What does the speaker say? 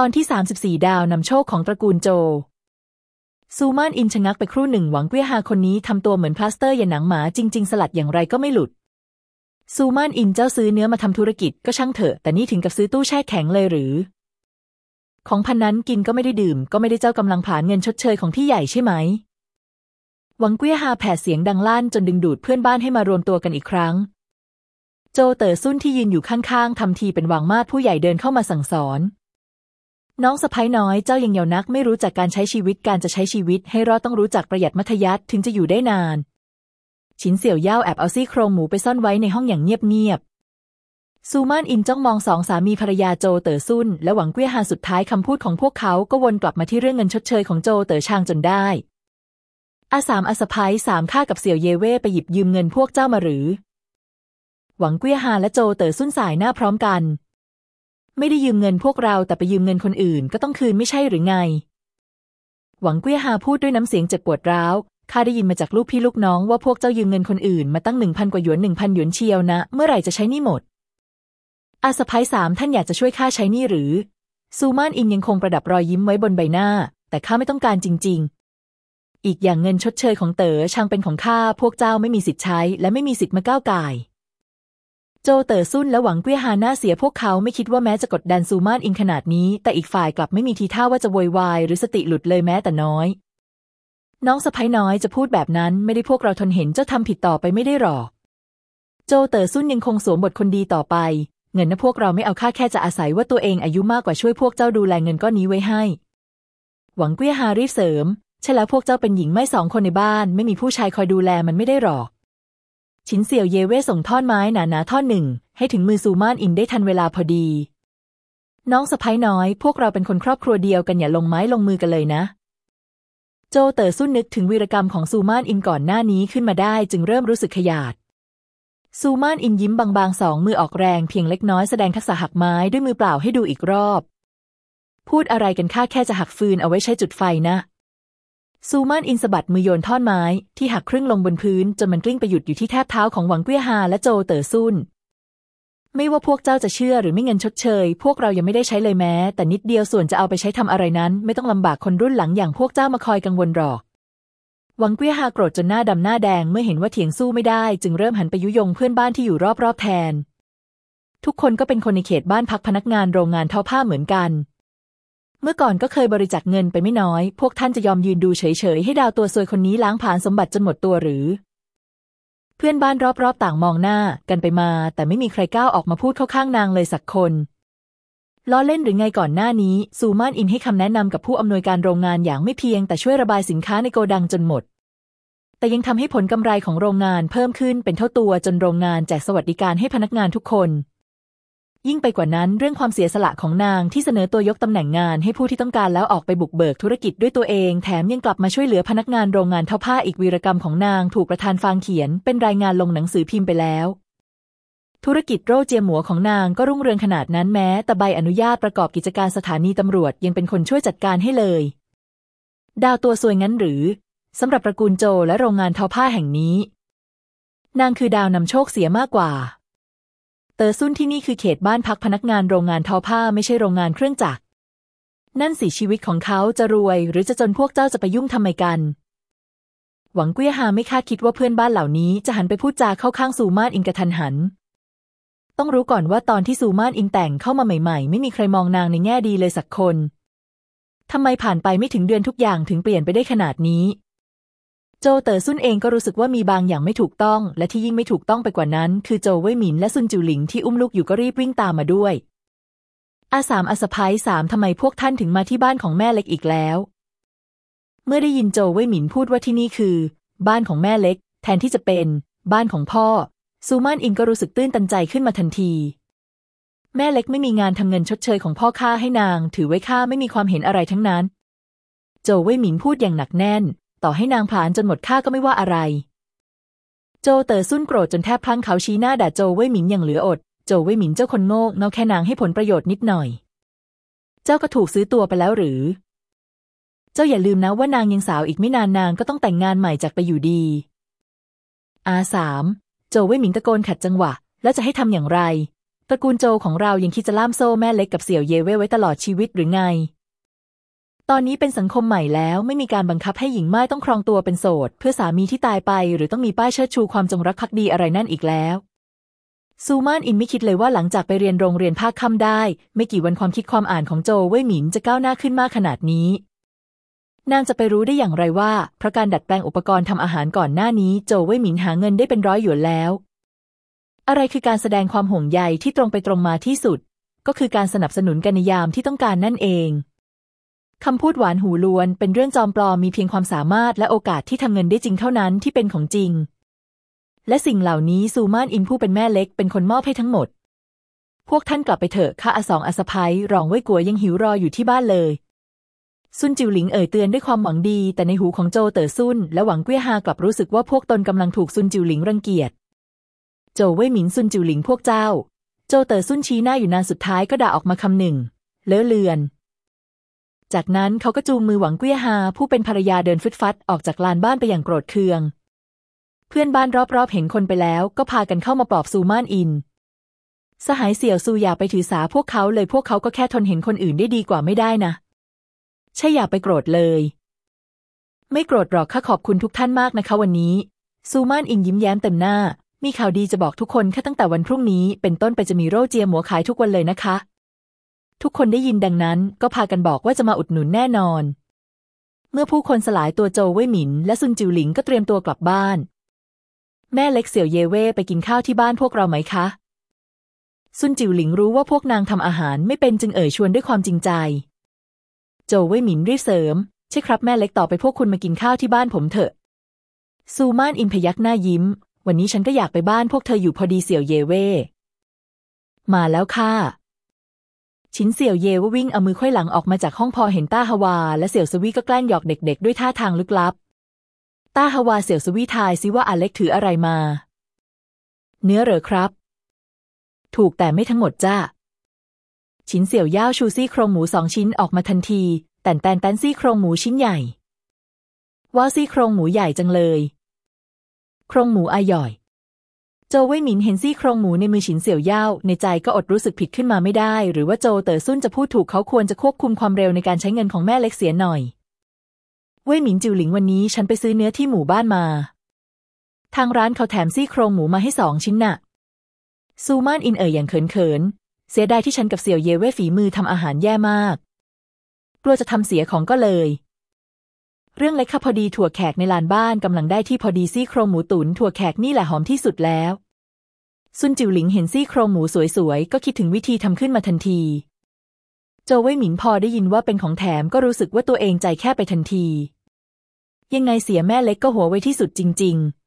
ตอนที่ 34 ดาวนำโชคของตระกูลโจ ซูมานอินชะงักไปครู่หนึ่งหวังเกวียฮาคนนี้ทำตัวเหมือนพลาสเตอร์อย่าหนังหมาจริง ๆ สลัดอย่างไรก็ไม่หลุด ซูมานอินเจ้าซื้อเนื้อมาทำธุรกิจก็ช่างเถอะ แต่นี่ถึงกับซื้อตู้แช่แข็งเลยหรือ ของพรรค์นั้นกินก็ไม่ได้ดื่ม ก็ไม่ได้เจ้ากำลังผลาญเงินชดเชยของพี่ใหญ่ใช่ไหมหวังเกวียฮาแผดเสียงดังลั่นจนดึงดูดเพื่อนบ้านให้มารวมตัวกันอีกครั้ง โจเต๋อซุ่นที่ยืนอยู่ข้างๆทำทีเป็นวังมาดผู้ใหญ่เดินเข้ามาสั่งสอน น้องสะพ้ยน้อยเจ้ายังเยาวนักไม่รู้จักการใช้ชีวิตการจะใช้ชีวิตให้รอดต้องรู้จักประหยัดมัธยัติถึงจะอยู่ได้นาน ชินเสี่ยวเย่าแอบเอาซี่โครงหมูไปซ่อนไว้ในห้องอย่างเงียบๆซูมานอินจ้องมองสองสามีภรรยาโจเต๋อซุนและหวังเกวียฮาสุดท้ายคำพูดของพวกเขาก็วนกลับมาที่เรื่องเงินชดเชยของโจเต๋อชางจนได้อาสามอาสะพ้ยสามข้ากับเสี่ยวเยเว่ไปหยิบยืมเงินพวกเจ้ามาหรือ หวังเกวียฮาและโจเต๋อซุนสายหน้าพร้อมกัน ไม่ได้ยืมเงินพวกเราแต่ไปยืมเงินคนอื่นก็ต้องคืนไม่ใช่หรือไง หวังเกี้ยฮาพูดด้วยน้ำเสียงเจ็บปวดร้าวข้าได้ยินมาจากลูกพี่ลูกน้องว่าพวกเจ้ายืมเงินคนอื่นมาตั้งหนึ่งพันกว่าหยวนหนึ่งพันหยวนเชียวนะ เมื่อไหร่จะใช้นี่หมด อาสะพ้ยสามท่านอยากจะช่วยข้าใช้นี่หรือ ซูมานอินยังคงประดับรอยยิ้มไว้บนใบหน้า แต่ข้าไม่ต้องการจริง ๆ อีกอย่างเงินชดเชยของเต๋อช่างเป็นของข้าพวกเจ้าไม่มีสิทธิ์ใช้ และไม่มีสิทธิ์มาก้าวไก่ โจเต๋อซุ่นและหวังเกี้ยฮาน้าเสียพวกเขาไม่คิดว่าแม้จะกดดันซูมานอิงขนาดนี้ แต่อีกฝ่ายกลับไม่มีทีท่าว่าจะโวยวายหรือสติหลุดเลยแม้แต่น้อย น้องสะพ้ยน้อยจะพูดแบบนั้นไม่ได้พวกเราทนเห็นเจ้าทำผิดต่อไปไม่ได้หรอก โจเต๋อซุ่นยังคงสวมบทคนดีต่อไป เงินนะพวกเราไม่เอาค่าแค่จะอาศัยว่าตัวเองอายุมากกว่าช่วยพวกเจ้าดูแลเงินก้อนนี้ไว้ให้ หวังเกี้ยฮารีบเสริม ใช่แล้วพวกเจ้าเป็นหญิงไม่สองคนในบ้าน ไม่มีผู้ชายคอยดูแลมันไม่ได้หรอก ชินเสี่ยวเยเว่ส่งท่อนไม้หนาๆท่อนหนึ่ง ให้ถึงมือซูมานอินได้ทันเวลาพอดี น้องสะพ้ยน้อย พวกเราเป็นคนครอบครัวเดียวกันอย่าลงไม้ลงมือกันเลยนะ โจเต๋อซุ่นนึกถึงวีรกรรมของซูมานอินก่อนหน้านี้ขึ้นมาได้จึงเริ่มรู้สึกขยาดซูมานอินยิ้มบางๆสองมือออกแรงเพียงเล็กน้อยแสดงทักษะหักไม้ด้วยมือเปล่าให้ดูอีกรอบ พูดอะไรกันข้าแค่จะหักฟืนเอาไว้ใช้จุดไฟนะ ซูมานอินสะบัดมือโยนท่อนไม้ที่หักครึ่งลงบนพื้น จนมันกลิ้งไปหยุดอยู่ที่แทบเท้าของหวังเกี้ยฮาและโจเต๋อซุนไม่ว่าพวกเจ้าจะเชื่อหรือไม่เงินชดเชย พวกเรายังไม่ได้ใช้เลยแม้ แต่นิดเดียวส่วนจะเอาไปใช้ทำอะไรนั้น ไม่ต้องลำบากคนรุ่นหลังอย่างพวกเจ้ามาคอยกังวลหรอก หวังเกี้ยฮาโกรธจนหน้าดำหน้าแดงเมื่อเห็นว่าเถียงสู้ไม่ได้ จึงเริ่มหันไปยุยงเพื่อนบ้านที่อยู่รอบๆแทน ทุกคนก็เป็นคนในเขตบ้านพักพนักงานโรงงานทอผ้าเหมือนกัน เมื่อก่อนก็เคยบริจาคเงินไปไม่น้อย พวกท่านจะยอมยืนดูเฉยๆ ให้ดาวตัวซวยคนนี้ล้างผ่านสมบัติจนหมดตัวหรือ เพื่อนบ้านรอบๆ ต่างมองหน้ากันไปมา แต่ไม่มีใครกล้าออกมาพูดเข้าข้างนางเลยสักคนล้อเล่นหรือไงก่อนหน้านี้ ซูมานอินให้คำแนะนำกับผู้อำนวยการโรงงานอย่างไม่เพียง แต่ช่วยระบายสินค้าในโกดังจนหมด แต่ยังทำให้ผลกำไรของโรงงานเพิ่มขึ้นเป็นเท่าตัวจนโรงงานแจกสวัสดิการให้พนักงานทุกคน ยิ่งไปกว่านั้นเรื่องความเสียสละของนางที่เสนอตัวยกตำแหน่งงานให้ผู้ที่ต้องการแล้วออกไปบุกเบิกธุรกิจด้วยตัวเอง แถมยังกลับมาช่วยเหลือพนักงานโรงงานเท่าผ้าอีกวีรกรรมของนางถูกประธานฟางเขียน เป็นรายงานลงหนังสือพิมพ์ไปแล้ว ธุรกิจโรเจียหมัวของนางก็รุ่งเรืองขนาดนั้นแม้ แต่ใบอนุญาตประกอบกิจการสถานีตำรวจยังเป็นคนช่วยจัดการให้เลย ดาวตัวซวยงั้นหรือสำหรับตระกูลโจและโรงงานทอผ้าแห่งนี้ นางคือดาวนำโชคเสียมากกว่า เตอซุนที่นี่คือเขตบ้านพักพนักงานโรงงานทอผ้าไม่ใช่โรงงานเครื่องจักร นั่นสิชีวิตของเขาจะรวยหรือจะจนพวกเจ้าจะไปยุ่งทำไมกัน หวังเกี้ยฮาไม่คาดคิดว่าเพื่อนบ้านเหล่านี้จะหันไปพูดจาเข้าข้างซูมานอิงกระทันหัน ต้องรู้ก่อนว่าตอนที่ซูมานอิงแต่งเข้ามาใหม่ๆ ไม่มีใครมองนางในแง่ดีเลยสักคนทำไมผ่านไปไม่ถึงเดือนทุกอย่างถึงเปลี่ยนไปได้ขนาดนี้ โจเต๋อซุนเองก็รู้สึกว่ามีบางอย่างไม่ถูกต้อง และที่ยิ่งไม่ถูกต้องไปกว่านั้น คือโจเว่ยหมินและซุนจิวหลิงที่อุ้มลูกอยู่ก็รีบวิ่งตามมาด้วย อาสามอาสะพายสามทำไมพวกท่านถึงมาที่บ้านของแม่เล็กอีกแล้ว เมื่อได้ยินโจเว่ยหมินพูดว่าที่นี่คือ บ้านของแม่เล็ก แทนที่จะเป็น บ้านของพ่อ ซูมานอิงก็รู้สึกตื้นตันใจขึ้นมาทันทีแม่เล็กไม่มีงานทำเงินชดเชยของพ่อข้าให้นาง ถือไว้ข้าไม่มีความเห็นอะไรทั้งนั้น โจเว่ยหมินพูดอย่างหนักแน่น ต่อให้นางผลานจนหมดค่าก็ไม่ว่าอะไร โจเต๋อซุ่นโกรธจนแทบพลั้งเขาชี้หน้าด่าโจเว่ยหมินอย่างเหลืออด โจเว่ยหมินเจ้าคนโง่เงาแค่นางให้ผลประโยชน์นิดหน่อย เจ้าก็ถูกซื้อตัวไปแล้วหรือ เจ้าอย่าลืมนะว่านางยังสาวอีกไม่นานนางก็ต้องแต่งงานใหม่จากไปอยู่ดี อาสามโจเว่ยหมินตะโกนขัดจังหวะ แล้วจะให้ทำอย่างไรตระกูลโจของเรายังคิดจะล่ามโซ่แม่เล็กกับเสี่ยวเย่เว่ไว้ตลอดชีวิตหรือไง ตอนนี้เป็นสังคมใหม่แล้วไม่มีการบังคับให้หญิงไม่ายต้องครองตัวเป็นโสด เพื่อสามีที่ตายไป หรือต้องมีป้ายเชิดชูความจงรักภักดีอะไรนั่นอีกแล้วซูมานอินไม่คิดเลยว่าหลังจากไปเรียนโรงเรียนภาคค่ำได้ ไม่กี่วันความคิดความอ่านของโจเว่ยหมินจะก้าวหน้าขึ้นมากขนาดนี้ นางจะไปรู้ได้อย่างไรว่าเพราะการดัดแปลงอุปกรณ์ทำอาหารก่อนหน้านี้โจเว่ยหมินหาเงินได้เป็นร้อยหยวนแล้ว อะไรคือการแสดงความห่วงใยที่ตรงไปตรงมาที่สุด ก็คือการสนับสนุนกันในยามที่ต้องการนั่นเอง คำพูดหวานหูลวน เป็นเรื่องจอมปลอมมีเพียงความสามารถและโอกาสที่ทำเงินได้จริงเท่านั้นที่เป็นของจริง และสิ่งเหล่านี้ซูมานอินผู้เป็นแม่เล็กเป็นคนมอบให้ทั้งหมด พวกท่านกลับไปเถอะข้าอาสองอาสะพ้ยรองไว้กัวยังหิวรออยู่ที่บ้านเลยซุนจิวหลิงเอ่ยเตือนด้วยความหวังดี แต่ในหูของโจเต๋อซุนและหวังเกี้ยฮากลับรู้สึกว่าพวกตนกำลังถูกซุนจิวหลิงรังเกียจโจเว่ยหมินซุนจิวหลิงพวกเจ้า โจเต๋อซุนชี้หน้าอยู่นานสุดท้ายก็ด่าออกมาคำหนึ่ง เลอะเลือน จากนั้นเขาก็จูงมือหวังเกี้ยฮาผู้เป็นภรรยาเดินฟึดฟัดออกจากลานบ้านไปอย่างโกรธเคือง เพื่อนบ้านรอบๆเห็นคนไปแล้วก็พากันเข้ามาปลอบซูม่านอิน สหายเสี่ยวซูอย่าไปถือสาพวกเขาเลยพวกเขาก็แค่ทนเห็นคนอื่นได้ดีกว่าไม่ได้นะ ใช่อย่าไปโกรธเลย ไม่โกรธหรอกข้าขอบคุณทุกท่านมากนะคะวันนี้ ซูมานอิงยิ้มแย้มเต็มหน้า มีข่าวดีจะบอกทุกคนแค่ตั้งแต่วันพรุ่งนี้ เป็นต้นไปจะมีโรเจียหมูขายทุกวันเลยนะคะ ทุกคนได้ยินดังนั้นก็พากันบอกว่าจะมาอุดหนุนแน่นอน เมื่อผู้คนสลายตัวโจวเว่ยหมิน และซุนจิวหลิงก็เตรียมตัวกลับบ้าน แม่เล็กเสี่ยวเยเว่ไปกินข้าวที่บ้านพวกเราไหมคะ ซุนจิวหลิงรู้ว่าพวกนางทำอาหารไม่เป็นจึงเอ่ยชวนด้วยความจริงใจ โจวเว่ยหมินรีบเสริม ใช่ครับแม่เล็กต่อไปพวกคุณมากินข้าวที่บ้านผมเถอะ ซูมานอินพยักหน้ายิ้ม วันนี้ฉันก็อยากไปบ้านพวกเธออยู่พอดีเสี่ยวเยเว่มาแล้วค่ะ ชินเสี่ยวเย่ว่าวิ่งเอามือค่อยหลังออกมาจากห้องพอเห็นต้าฮวา และเสี่ยวสวีก็แกล้งหยอกเด็ก ๆ ด้วยท่าทางลึกลับ ต้าฮวาเสี่ยวสวีทายซิว่าอเล็กถืออะไรมา เนื้อเหรอครับ ถูกแต่ไม่ทั้งหมดจ้าฉินเสี่ยวย่าชูซี่โครงหมูสองชิ้นออกมาทันที แต่นแตนแตนซี่โครงหมูชิ้นใหญ่ว่าซี่โครงหมูใหญ่จังเลย โครงหมูอร่อย โจวเว่ยหมินเห็นซี่โครงหมูในมือฉินเสี่ยวย่าในใจก็อดรู้สึกผิดขึ้นมาไม่ได้ หรือว่าโจเต๋อซุ่นจะพูดถูกเขาควรจะควบคุมความเร็วในการใช้เงินของแม่เล็กเสียหน่อย เว่ยหมินจิวหลิงวันนี้ฉันไปซื้อเนื้อที่หมู่บ้านมา ทางร้านเขาแถมซี่โครงหมูมาให้สองชิ้นน่ะซูมานอินเอ่ยอย่างเขินเขินเสียดายที่ฉันกับเสี่ยวเย่เว่ฝีมือทำอาหารแย่มาก กลัวจะทำเสียของก็เลยเรื่องเล็กค่ะพอดีถั่วแขกในลานบ้านกำลังได้ที่พอดีซี่โครงหมูตุ๋นถั่วแขกนี่แหละหอมที่สุดแล้ว ซุนจิ๋วหลิงเห็นซี่โครงหมูสวยๆ ก็คิดถึงวิธีทำขึ้นมาทันที โจวเว่ยหมิงพอได้ยินว่าเป็นของแถมก็รู้สึกว่าตัวเองใจแค่ไปทันที ยังไงเสียแม่เล็กก็หัวไวที่สุดจริง ๆ